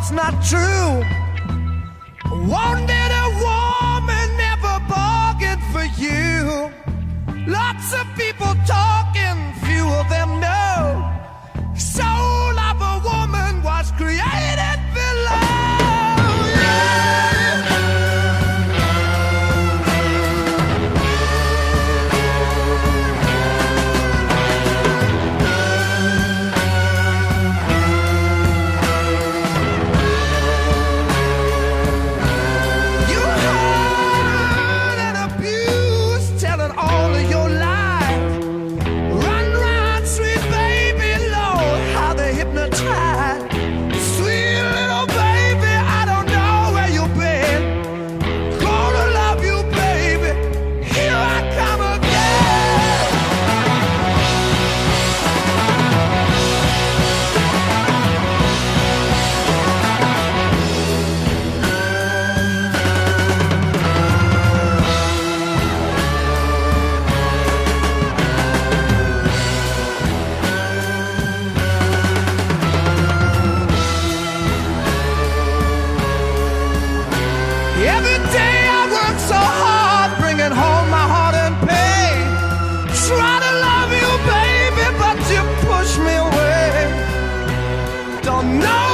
it's not true. Wanted a Every day I work so hard, bringing home my heart in pain. Try to love you, baby, but you push me away. Don't know.